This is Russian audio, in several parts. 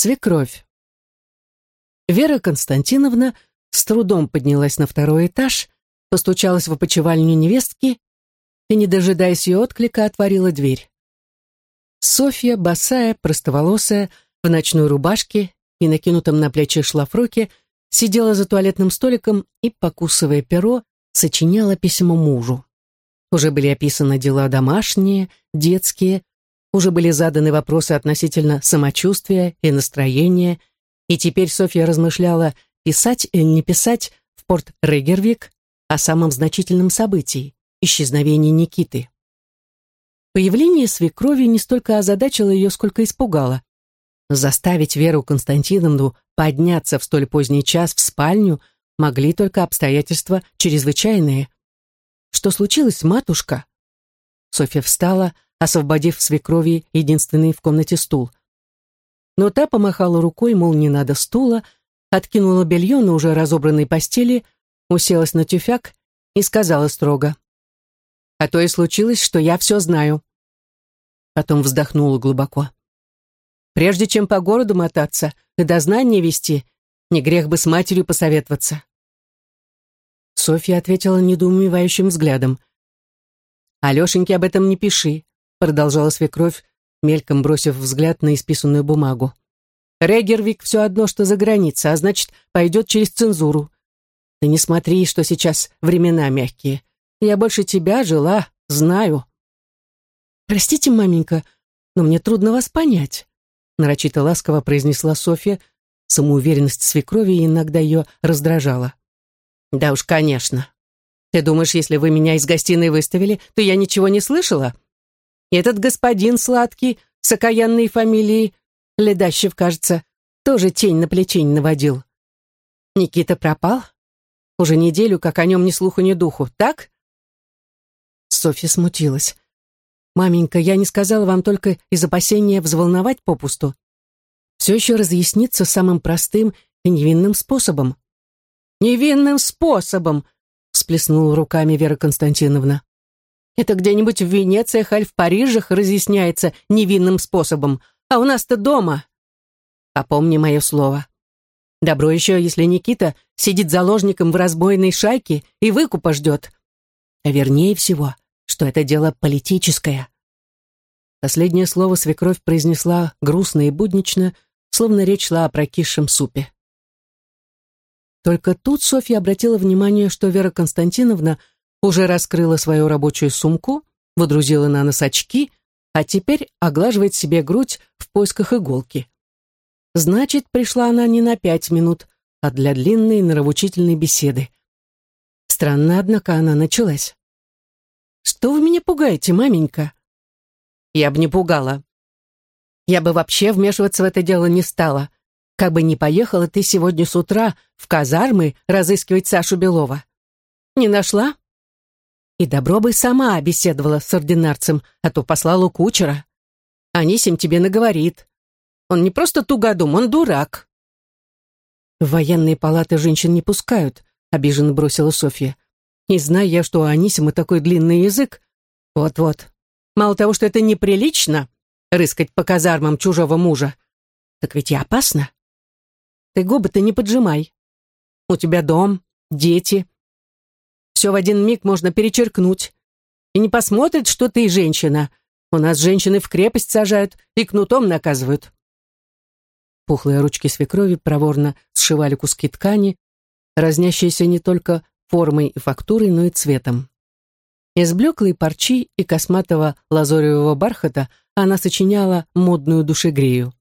Свекровь. Вера Константиновна с трудом поднялась на второй этаж, постучалась в опочивальню невестки и, не дожидаясь ее отклика, отворила дверь. Софья, босая, простоволосая, в ночной рубашке и накинутом на плечи шлафроке, сидела за туалетным столиком и, покусывая перо, сочиняла письмо мужу. Уже были описаны дела домашние, детские, уже были заданы вопросы относительно самочувствия и настроения, и теперь Софья размышляла, писать или не писать в порт Регервик о самом значительном событии – исчезновении Никиты. Появление свекрови не столько озадачило ее, сколько испугало. Заставить Веру Константиновну подняться в столь поздний час в спальню могли только обстоятельства чрезвычайные. «Что случилось, матушка?» Софья встала, освободив свекрови единственный в комнате стул. Но та помахала рукой, мол, не надо стула, откинула белье на уже разобранной постели, уселась на тюфяк и сказала строго. «А то и случилось, что я все знаю». Потом вздохнула глубоко. «Прежде чем по городу мотаться и дознание вести, не грех бы с матерью посоветоваться». Софья ответила недоумевающим взглядом. «Алешеньке об этом не пиши продолжала свекровь, мельком бросив взгляд на исписанную бумагу. Регервик все одно, что за граница, а значит, пойдет через цензуру. Ты не смотри, что сейчас времена мягкие. Я больше тебя жила, знаю. Простите, маменька, но мне трудно вас понять, нарочито ласково произнесла Софья. Самоуверенность свекрови иногда ее раздражала. Да уж, конечно. Ты думаешь, если вы меня из гостиной выставили, то я ничего не слышала? И этот господин сладкий, с окаянной фамилией, Ледащев, кажется, тоже тень на плечень наводил. Никита пропал? Уже неделю, как о нем ни слуху, ни духу, так? Софья смутилась. «Маменька, я не сказала вам только из опасения взволновать попусту. Все еще разъяснится самым простым и невинным способом». «Невинным способом!» всплеснула руками Вера Константиновна. Это где-нибудь в Венециях аль в Парижах разъясняется невинным способом, а у нас-то дома. Попомни мое слово. Добро еще, если Никита сидит заложником в разбойной шайке и выкупа ждет. А вернее всего, что это дело политическое. Последнее слово свекровь произнесла грустно и буднично, словно речь шла о прокисшем супе. Только тут Софья обратила внимание, что Вера Константиновна уже раскрыла свою рабочую сумку, водрузила на нос очки, а теперь оглаживает себе грудь в поисках иголки. Значит, пришла она не на пять минут, а для длинной нравоучительной беседы. Странно, однако, она началась. «Что вы меня пугаете, маменька?» «Я бы не пугала. Я бы вообще вмешиваться в это дело не стала, как бы не поехала ты сегодня с утра в казармы разыскивать Сашу Белова. Не нашла? И добро бы сама беседовала с ординарцем, а то послала кучера. Анисим тебе наговорит. Он не просто тугодум, он дурак. В военные палаты женщин не пускают, обиженно бросила Софья. Не знаю я, что у Анисима такой длинный язык. Вот-вот. Мало того, что это неприлично, рыскать по казармам чужого мужа, так ведь и опасно. Ты губы-то не поджимай. У тебя дом, дети, все в один миг можно перечеркнуть. И не посмотрит, что ты женщина. У нас женщины в крепость сажают и кнутом наказывают. Пухлые ручки свекрови проворно сшивали куски ткани, разнящиеся не только формой и фактурой, но и цветом. Из блеклой парчи и косматого лазоревого бархата она сочиняла модную душегрею.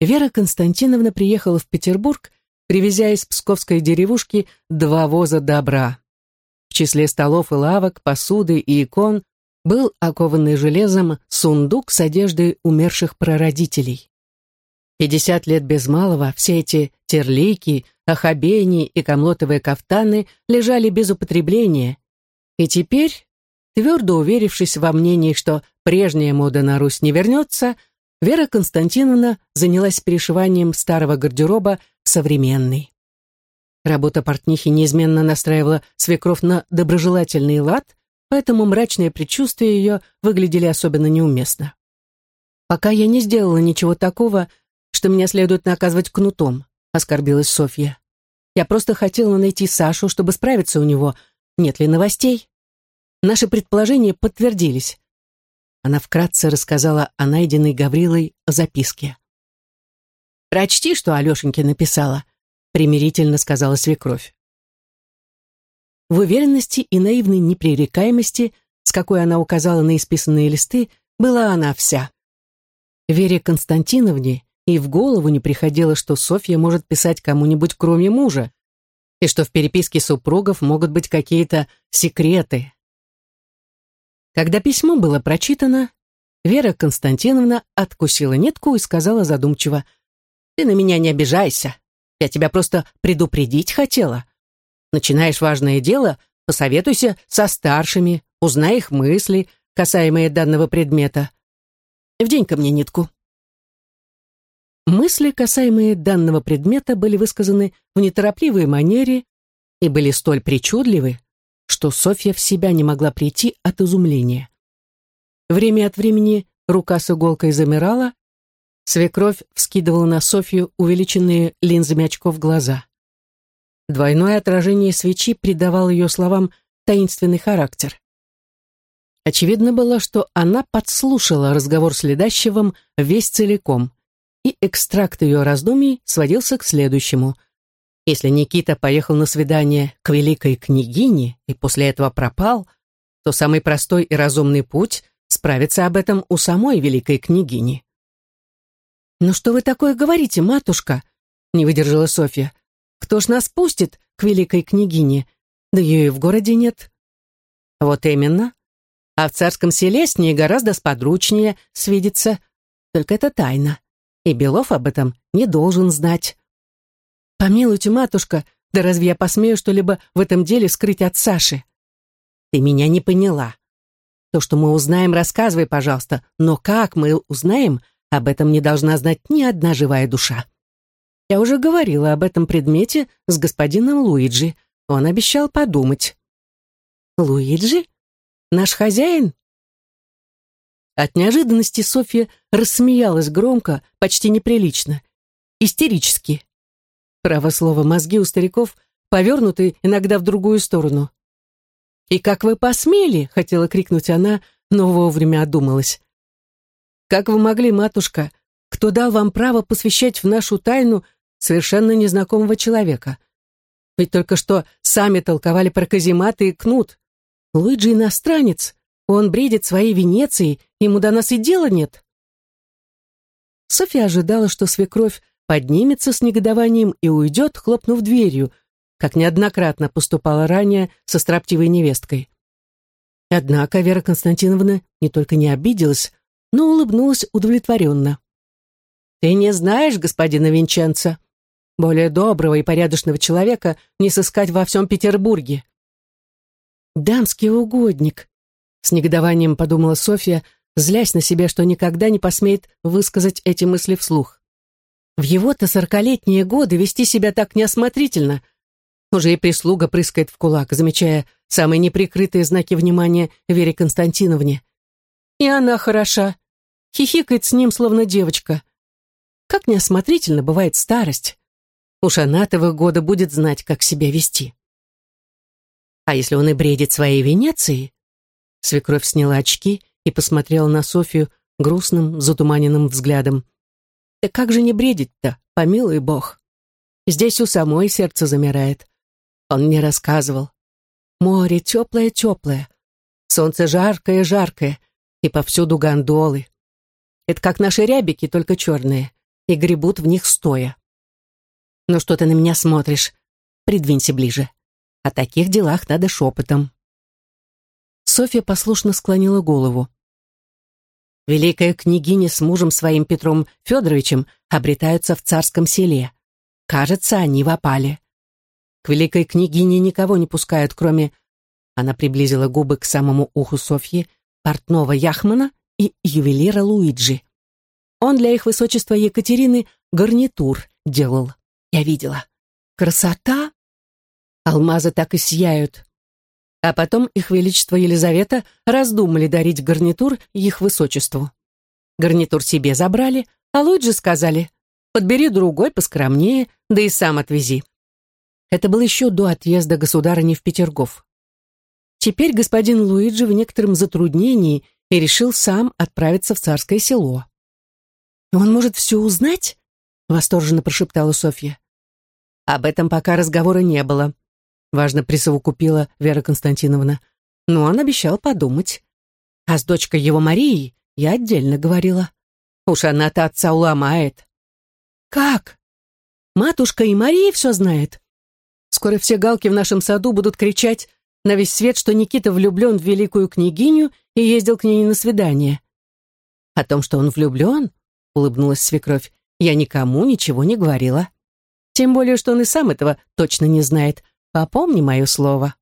Вера Константиновна приехала в Петербург, привезя из псковской деревушки два воза добра числе столов и лавок, посуды и икон был окованный железом сундук с одеждой умерших прародителей. Пятьдесят лет без малого все эти терлейки, ахабени и комлотовые кафтаны лежали без употребления, и теперь, твердо уверившись во мнении, что прежняя мода на Русь не вернется, Вера Константиновна занялась перешиванием старого гардероба в современный. Работа портнихи неизменно настраивала свекров на доброжелательный лад, поэтому мрачные предчувствия ее выглядели особенно неуместно. Пока я не сделала ничего такого, что меня следует наказывать кнутом», — оскорбилась Софья. «Я просто хотела найти Сашу, чтобы справиться у него. Нет ли новостей?» Наши предположения подтвердились. Она вкратце рассказала о найденной Гаврилой записке. «Прочти, что Алешеньке написала», — примирительно сказала свекровь. В уверенности и наивной непререкаемости, с какой она указала на исписанные листы, была она вся. Вере Константиновне и в голову не приходило, что Софья может писать кому-нибудь кроме мужа, и что в переписке супругов могут быть какие-то секреты. Когда письмо было прочитано, Вера Константиновна откусила нитку и сказала задумчиво, «Ты на меня не обижайся, я тебя просто предупредить хотела. Начинаешь важное дело, посоветуйся со старшими, узнай их мысли, касаемые данного предмета. Вдень-ка мне нитку». Мысли, касаемые данного предмета, были высказаны в неторопливой манере и были столь причудливы, что Софья в себя не могла прийти от изумления. Время от времени рука с иголкой замирала, свекровь вскидывала на Софью увеличенные линзами очков глаза. Двойное отражение свечи придавало ее словам таинственный характер. Очевидно было, что она подслушала разговор с Ледащевым весь целиком и экстракт ее раздумий сводился к следующему. Если Никита поехал на свидание к великой княгине и после этого пропал, то самый простой и разумный путь — справиться об этом у самой великой княгини. «Ну что вы такое говорите, матушка?» — не выдержала Софья. «Кто ж нас пустит к великой княгине? Да ее и в городе нет». «Вот именно. А в царском селе с ней гораздо сподручнее свидеться. Только это тайна и Белов об этом не должен знать. «Помилуйте, матушка, да разве я посмею что-либо в этом деле скрыть от Саши?» «Ты меня не поняла. То, что мы узнаем, рассказывай, пожалуйста, но как мы узнаем, об этом не должна знать ни одна живая душа. Я уже говорила об этом предмете с господином Луиджи. Он обещал подумать». «Луиджи? Наш хозяин?» От неожиданности Софья рассмеялась громко, почти неприлично, истерически. Право слово, мозги у стариков повернуты иногда в другую сторону. «И как вы посмели?» — хотела крикнуть она, но вовремя одумалась. «Как вы могли, матушка? Кто дал вам право посвящать в нашу тайну совершенно незнакомого человека? Ведь только что сами толковали про казематы и кнут. Луиджи иностранец, он бредит своей Венецией, ему до нас и дела нет. Софья ожидала, что свекровь поднимется с негодованием и уйдет, хлопнув дверью, как неоднократно поступала ранее со строптивой невесткой. Однако Вера Константиновна не только не обиделась, но улыбнулась удовлетворенно. «Ты не знаешь господина Винченца? Более доброго и порядочного человека не сыскать во всем Петербурге». «Дамский угодник», с негодованием подумала Софья, злясь на себя, что никогда не посмеет высказать эти мысли вслух. В его-то сорокалетние годы вести себя так неосмотрительно. Уже и прислуга прыскает в кулак, замечая самые неприкрытые знаки внимания Вере Константиновне. И она хороша, хихикает с ним, словно девочка. Как неосмотрительно бывает старость. Уж она-то в года будет знать, как себя вести. А если он и бредит своей Венецией, Свекровь сняла очки и посмотрела на Софию грустным, затуманенным взглядом. «Да как же не бредить-то, помилуй бог? Здесь у самой сердце замирает. Он мне рассказывал. Море теплое-теплое, солнце жаркое-жаркое, и повсюду гондолы. Это как наши рябики, только черные, и гребут в них стоя. Ну что ты на меня смотришь? Придвинься ближе. О таких делах надо шепотом. Софья послушно склонила голову. Великая княгиня с мужем своим Петром Федоровичем обретаются в царском селе. Кажется, они в опале. К великой княгине никого не пускают, кроме... Она приблизила губы к самому уху Софьи, портного Яхмана и ювелира Луиджи. Он для их высочества Екатерины гарнитур делал. Я видела. Красота! Алмазы так и сияют. А потом их величество Елизавета раздумали дарить гарнитур их высочеству. Гарнитур себе забрали, а Луиджи сказали, Подбери другой поскромнее, да и сам отвези. Это было еще до отъезда государыни в Петергоф. Теперь господин Луиджи в некотором затруднении и решил сам отправиться в царское село. «Он может все узнать?» — восторженно прошептала Софья. «Об этом пока разговора не было», — важно присовокупила Вера Константиновна. «Но он обещал подумать. А с дочкой его Марией я отдельно говорила. Уж она-то отца уломает». «Как? Матушка и Мария все знает?» Скоро все галки в нашем саду будут кричать на весь свет, что Никита влюблен в великую княгиню и ездил к ней на свидание. О том, что он влюблен, улыбнулась свекровь, я никому ничего не говорила. Тем более, что он и сам этого точно не знает. Попомни мое слово.